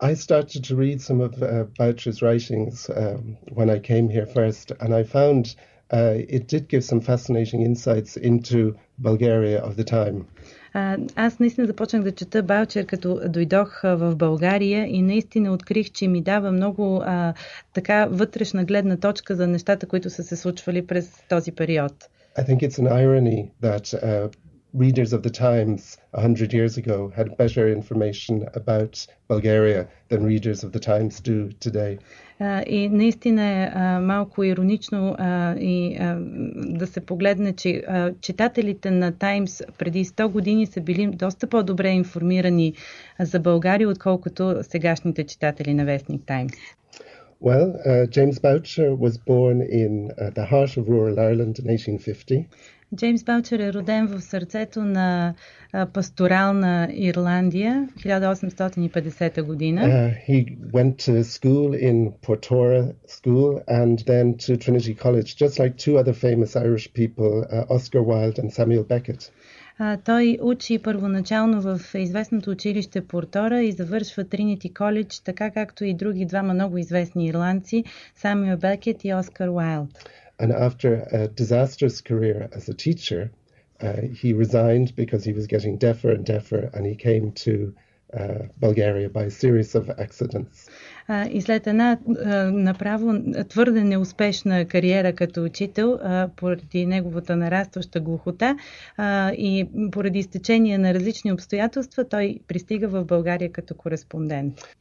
I started to read some of uh, Bourchier's writings um, when I came here first, and I found uh, it did give some fascinating insights into Bulgaria of the time. Аз наистина започнах да чета Баучер, като дойдох в България и наистина открих, че ми дава много а, така вътрешна гледна точка за нещата, които са се случвали през този период. I think it's an irony that uh, readers of the Times 100 years ago had better information about Bulgaria than readers of the Times do today. Uh, и наистина е uh, малко иронично uh, и, uh, да се погледне, че uh, читателите 100 години са били доста по-добре информирани за България, отколкото сегашните читатели. Well, uh, James Bourchier was born in uh, the heart of rural Ireland in 1850. Джеймс Баучер е роден в сърцето на пасторална Ирландия 1850 година. Uh, he went to school in Portora School and then to Trinity College, just like two other famous Irish people, uh, Oscar Wilde and Samuel Beckett. Uh, той учи първоначално в известното училище Портора и завършва Тринити Коледж, така както и други двама много известни ирландци, Самюел Бекет и Оскар Уайлд. And after a disastrous career as a teacher, uh, he resigned because he was getting deafer and deafer, and he came to uh, Bulgaria by a series of accidents. Uh, и след една uh, направо твърде неуспешна кариера като учител, uh, поради неговата нарастваща глухота uh, и поради изтечение на различни обстоятелства, той пристига в България като кореспондент.